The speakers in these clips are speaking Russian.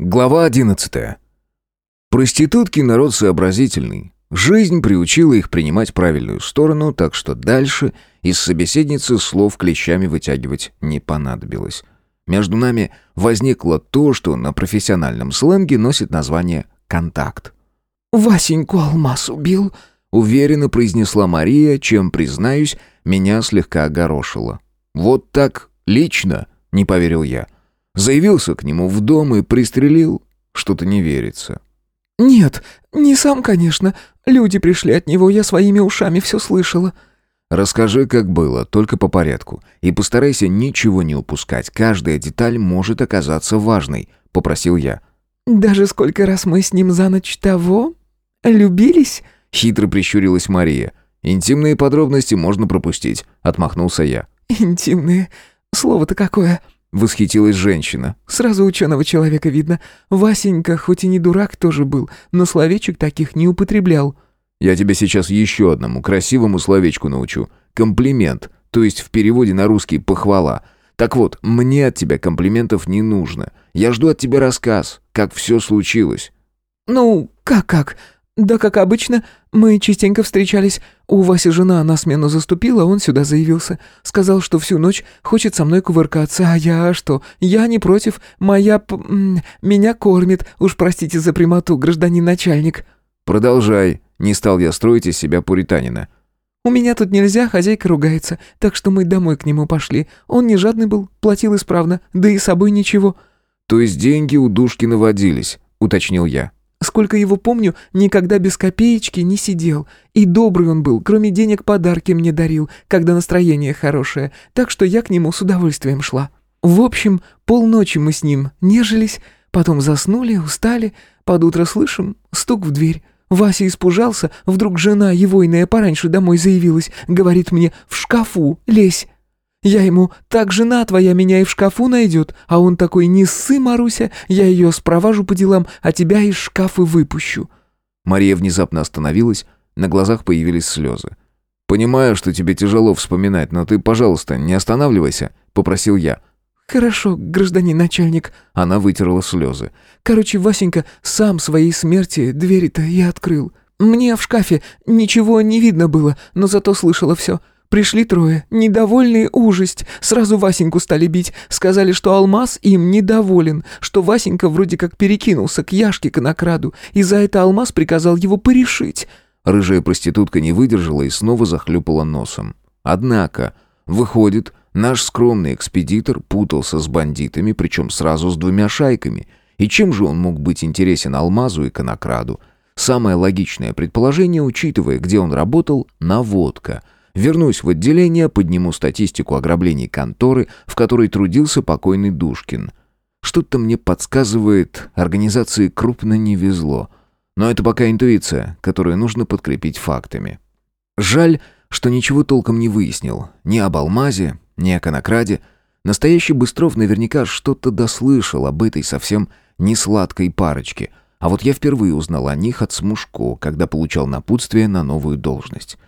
Глава 11. Проститутки народ сообразительный. Жизнь приучила их принимать правильную сторону, так что дальше из собеседницы слов клещами вытягивать не понадобилось. Между нами возникло то, что на профессиональном сленге носит название «контакт». «Васеньку алмаз убил», — уверенно произнесла Мария, чем, признаюсь, меня слегка огорошило. «Вот так лично?» — не поверил я. — Заявился к нему в дом и пристрелил? Что-то не верится. «Нет, не сам, конечно. Люди пришли от него, я своими ушами все слышала». «Расскажи, как было, только по порядку. И постарайся ничего не упускать. Каждая деталь может оказаться важной», — попросил я. «Даже сколько раз мы с ним за ночь того? Любились?» — хитро прищурилась Мария. «Интимные подробности можно пропустить», — отмахнулся я. «Интимные? Слово-то какое?» — восхитилась женщина. «Сразу ученого человека видно. Васенька, хоть и не дурак тоже был, но словечек таких не употреблял». «Я тебя сейчас еще одному красивому словечку научу. Комплимент, то есть в переводе на русский «похвала». Так вот, мне от тебя комплиментов не нужно. Я жду от тебя рассказ, как все случилось». «Ну, как-как? «Да, как обычно, мы частенько встречались. У Васи жена на смену заступила, он сюда заявился. Сказал, что всю ночь хочет со мной кувыркаться. А я что? Я не против. Моя... П... меня кормит. Уж простите за прямоту, гражданин начальник». «Продолжай. Не стал я строить из себя пуританина». «У меня тут нельзя, хозяйка ругается, так что мы домой к нему пошли. Он не жадный был, платил исправно, да и с собой ничего». «То есть деньги у Душкина водились?» — уточнил я. Сколько его помню, никогда без копеечки не сидел. И добрый он был, кроме денег подарки мне дарил, когда настроение хорошее, так что я к нему с удовольствием шла. В общем, полночи мы с ним нежились, потом заснули, устали, под утро слышим стук в дверь. Вася испужался, вдруг жена его иная пораньше домой заявилась, говорит мне «в шкафу лезь». Я ему «Так жена твоя меня и в шкафу найдет», а он такой «Не ссы, Маруся, я ее спроважу по делам, а тебя из шкафа выпущу». Мария внезапно остановилась, на глазах появились слезы. «Понимаю, что тебе тяжело вспоминать, но ты, пожалуйста, не останавливайся», — попросил я. «Хорошо, гражданин начальник». Она вытерла слезы. «Короче, Васенька сам своей смерти двери-то и открыл. Мне в шкафе ничего не видно было, но зато слышала все. Пришли трое, недовольные ужасть. Сразу Васеньку стали бить. Сказали, что Алмаз им недоволен, что Васенька вроде как перекинулся к Яшке Конокраду, и за это Алмаз приказал его порешить. Рыжая проститутка не выдержала и снова захлюпала носом. Однако, выходит, наш скромный экспедитор путался с бандитами, причем сразу с двумя шайками. И чем же он мог быть интересен Алмазу и Конокраду? Самое логичное предположение, учитывая, где он работал, наводка — Вернусь в отделение, подниму статистику ограблений конторы, в которой трудился покойный Душкин. Что-то мне подсказывает, организации крупно не везло. Но это пока интуиция, которую нужно подкрепить фактами. Жаль, что ничего толком не выяснил. Ни об Алмазе, ни о Конокраде. Настоящий Быстров наверняка что-то дослышал об этой совсем не сладкой парочке. А вот я впервые узнал о них от Смушко, когда получал напутствие на новую должность.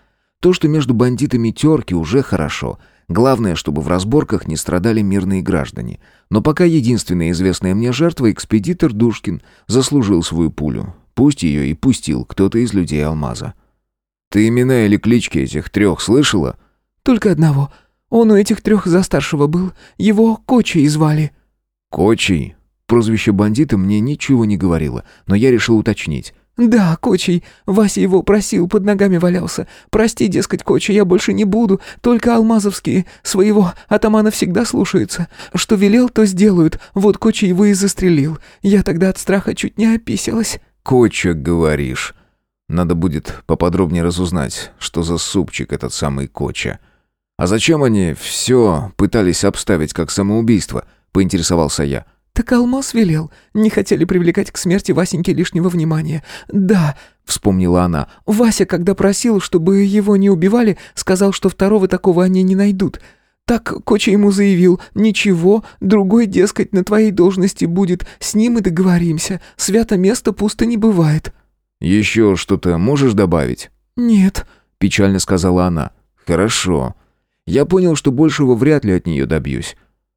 То, что между бандитами терки, уже хорошо. Главное, чтобы в разборках не страдали мирные граждане. Но пока единственная известная мне жертва, экспедитор Душкин, заслужил свою пулю. Пусть ее и пустил кто-то из людей Алмаза. «Ты имена или клички этих трех слышала?» «Только одного. Он у этих трех за старшего был. Его Кочей звали». «Кочей?» Прозвище бандита мне ничего не говорило, но я решил уточнить. «Да, Кочей. Вася его просил, под ногами валялся. Прости, дескать, Кочей, я больше не буду. Только алмазовские. Своего атамана всегда слушаются. Что велел, то сделают. Вот Кочей его и застрелил. Я тогда от страха чуть не описалась». «Коча, говоришь?» Надо будет поподробнее разузнать, что за супчик этот самый Коча. А зачем они все пытались обставить как самоубийство, поинтересовался я. «Так Алмаз велел. Не хотели привлекать к смерти Васеньки лишнего внимания. Да», — вспомнила она, — «Вася, когда просил, чтобы его не убивали, сказал, что второго такого они не найдут». Так Коча ему заявил, «Ничего, другой, дескать, на твоей должности будет, с ним и договоримся, свято место пусто не бывает». «Еще что-то можешь добавить?» «Нет», — печально сказала она. «Хорошо. Я понял, что большего вряд ли от нее добьюсь.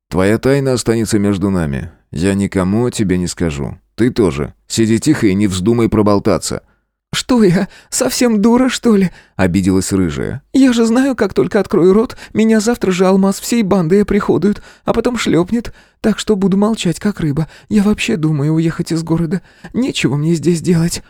Твоя тайна останется между нами. Я никому о тебе не скажу. Ты тоже. Сиди тихо и не вздумай проболтаться». «Что я, совсем дура, что ли?» — обиделась рыжая. «Я же знаю, как только открою рот, меня завтра же алмаз всей банды оприходуют, а потом шлепнет, так что буду молчать, как рыба. Я вообще думаю уехать из города. Нечего мне здесь делать».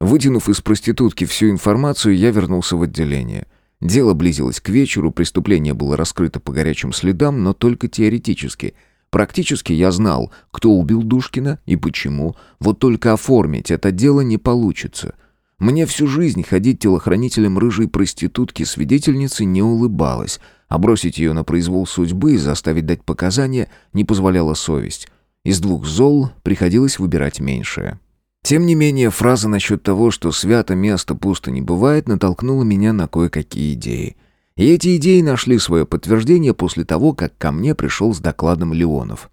Вытянув из проститутки всю информацию, я вернулся в отделение. Дело близилось к вечеру, преступление было раскрыто по горячим следам, но только теоретически — Практически я знал, кто убил Душкина и почему, вот только оформить это дело не получится. Мне всю жизнь ходить телохранителем рыжей проститутки-свидетельницы не улыбалось, а бросить ее на произвол судьбы и заставить дать показания не позволяла совесть. Из двух зол приходилось выбирать меньшее. Тем не менее, фраза насчет того, что свято место пусто не бывает, натолкнула меня на кое-какие идеи. И эти идеи нашли свое подтверждение после того, как ко мне пришел с докладом Леонов.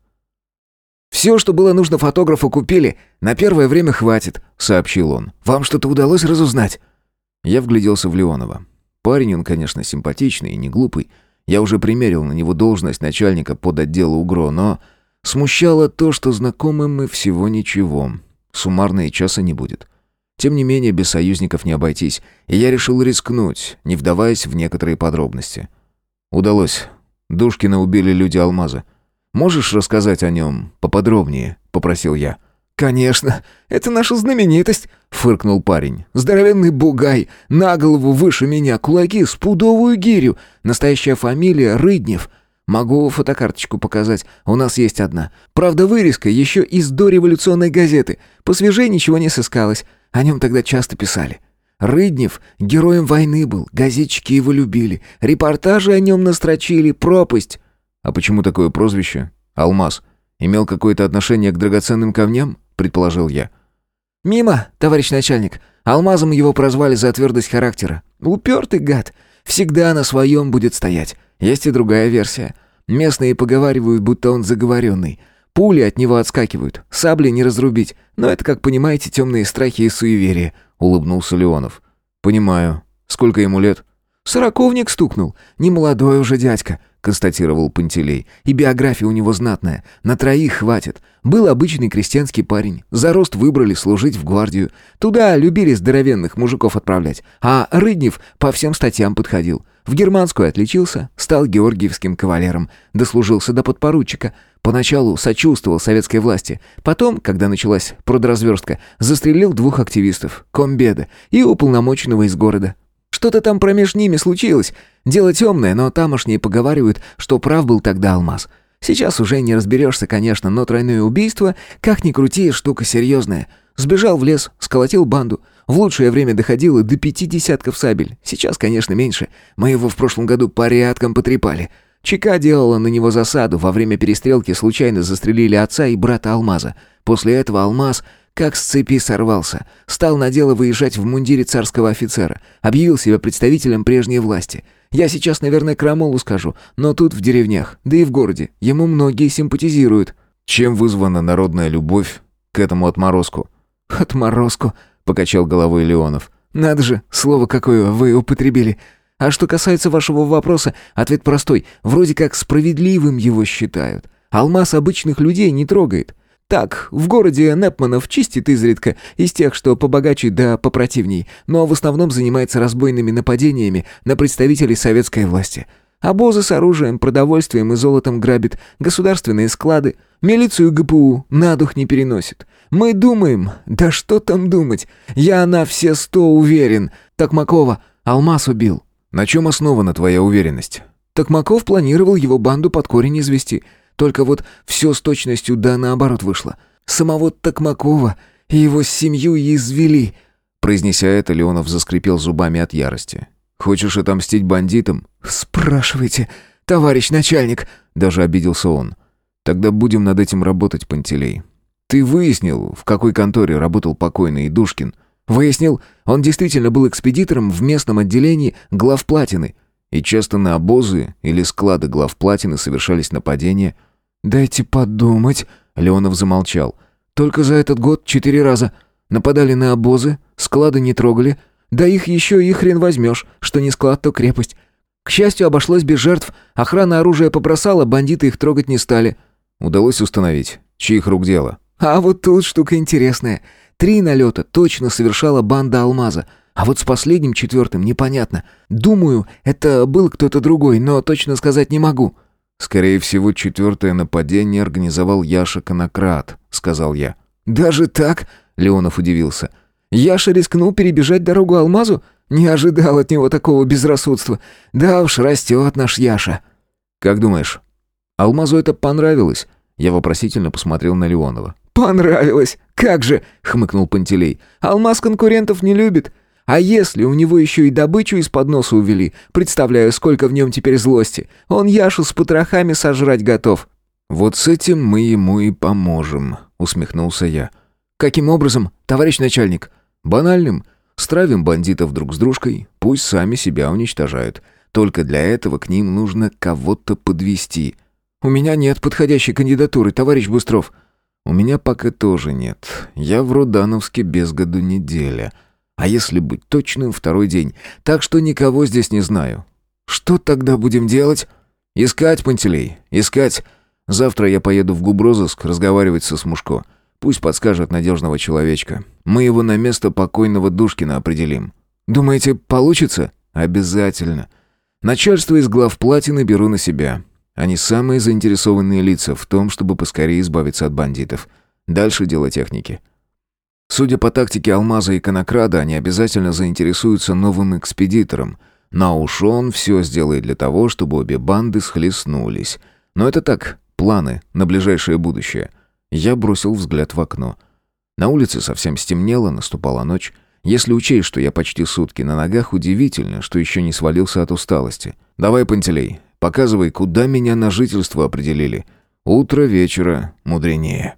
«Все, что было нужно фотографу, купили. На первое время хватит», — сообщил он. «Вам что-то удалось разузнать?» Я вгляделся в Леонова. Парень он, конечно, симпатичный и не глупый. Я уже примерил на него должность начальника под отдела УГРО, но смущало то, что знакомы мы всего ничего. Суммарно и часа не будет. Тем не менее, без союзников не обойтись, и я решил рискнуть, не вдаваясь в некоторые подробности. Удалось. Душкина убили люди Алмаза. Можешь рассказать о нем поподробнее?» — попросил я. «Конечно, это наша знаменитость», — фыркнул парень. «Здоровенный бугай, на голову выше меня, кулаки с пудовую гирю. Настоящая фамилия Рыднев. Могу фотокарточку показать, у нас есть одна. Правда, вырезка еще из дореволюционной газеты. Посвежее ничего не сыскалось. О нем тогда часто писали. Рыднев героем войны был, газетчики его любили, репортажи о нем настрочили, пропасть. А почему такое прозвище? Алмаз. Имел какое-то отношение к драгоценным камням? Предположил я. Мимо, товарищ начальник. Алмазом его прозвали за твердость характера. Упертый гад. Всегда на своем будет стоять. Есть и другая версия. Местные поговаривают, будто он заговоренный. Пули от него отскакивают, сабли не разрубить. Но это, как понимаете, темные страхи и суеверия», — улыбнулся Леонов. «Понимаю. Сколько ему лет?» «Сороковник стукнул. Не молодой уже дядька», — констатировал Пантелей. «И биография у него знатная. На троих хватит. Был обычный крестьянский парень. За рост выбрали служить в гвардию. Туда любили здоровенных мужиков отправлять. А Рыднев по всем статьям подходил. В германскую отличился, стал георгиевским кавалером, дослужился до подпоручика. Поначалу сочувствовал советской власти. Потом, когда началась продразверстка, застрелил двух активистов, комбеда и уполномоченного из города. Что-то там промеж ними случилось. Дело темное, но тамошние поговаривают, что прав был тогда Алмаз. Сейчас уже не разберешься, конечно, но тройное убийство, как ни крути, штука серьезная. Сбежал в лес, сколотил банду. В лучшее время доходило до пяти десятков сабель. Сейчас, конечно, меньше. Мы его в прошлом году порядком потрепали. ЧК делала на него засаду. Во время перестрелки случайно застрелили отца и брата Алмаза. После этого Алмаз как с цепи сорвался. Стал на дело выезжать в мундире царского офицера. Объявил себя представителем прежней власти. Я сейчас, наверное, крамолу скажу, но тут в деревнях, да и в городе, ему многие симпатизируют. Чем вызвана народная любовь к этому отморозку? Отморозку, покачал головой Леонов. Надо же, слово какое вы употребили. А что касается вашего вопроса, ответ простой. Вроде как справедливым его считают. Алмаз обычных людей не трогает. Так, в городе Непманов чистит изредка, из тех, что побогаче да попротивней, но в основном занимается разбойными нападениями на представителей советской власти. Обозы с оружием, продовольствием и золотом грабит, государственные склады, милицию ГПУ на дух не переносит. Мы думаем, да что там думать, я на все сто уверен, Токмакова алмаз убил. На чем основана твоя уверенность? Токмаков планировал его банду под корень извести. Только вот все с точностью да наоборот вышло. Самого Токмакова и его семью извели. Произнеся это, Леонов заскрипел зубами от ярости. «Хочешь отомстить бандитам?» «Спрашивайте, товарищ начальник!» Даже обиделся он. «Тогда будем над этим работать, Пантелей. Ты выяснил, в какой конторе работал покойный Идушкин?» Выяснил, он действительно был экспедитором в местном отделении главплатины. И часто на обозы или склады главплатины совершались нападения. «Дайте подумать», — Леонов замолчал. «Только за этот год четыре раза. Нападали на обозы, склады не трогали. Да их еще и хрен возьмешь, что не склад, то крепость. К счастью, обошлось без жертв. Охрана оружия побросала, бандиты их трогать не стали». Удалось установить, чьих рук дело. А вот тут штука интересная. Три налета точно совершала банда Алмаза, а вот с последним четвертым непонятно. Думаю, это был кто-то другой, но точно сказать не могу». «Скорее всего, четвертое нападение организовал Яша Конократ», — сказал я. «Даже так?» — Леонов удивился. «Яша рискнул перебежать дорогу Алмазу? Не ожидал от него такого безрассудства. Да уж, растет наш Яша». «Как думаешь, Алмазу это понравилось?» Я вопросительно посмотрел на Леонова. «Понравилось! Как же!» — хмыкнул Пантелей. «Алмаз конкурентов не любит. А если у него еще и добычу из-под носа увели, представляю, сколько в нем теперь злости. Он Яшу с потрохами сожрать готов». «Вот с этим мы ему и поможем», — усмехнулся я. «Каким образом, товарищ начальник?» «Банальным. Стравим бандитов друг с дружкой, пусть сами себя уничтожают. Только для этого к ним нужно кого-то подвести. «У меня нет подходящей кандидатуры, товарищ Быстров». «У меня пока тоже нет. Я в Рудановске без году неделя. А если быть точным, второй день. Так что никого здесь не знаю». «Что тогда будем делать?» «Искать, Пантелей, искать. Завтра я поеду в губрозыск разговаривать со Смушко. Пусть подскажет надежного человечка. Мы его на место покойного Душкина определим». «Думаете, получится?» «Обязательно. Начальство из глав платины беру на себя. Они самые заинтересованные лица в том, чтобы поскорее избавиться от бандитов. Дальше дело техники. Судя по тактике Алмаза и Конокрада, они обязательно заинтересуются новым экспедитором. Но уж он все сделает для того, чтобы обе банды схлестнулись. Но это так, планы на ближайшее будущее. Я бросил взгляд в окно. На улице совсем стемнело, наступала ночь. Если учесть, что я почти сутки на ногах, удивительно, что еще не свалился от усталости. «Давай, Пантелей, Показывай, куда меня на жительство определили. Утро вечера мудренее.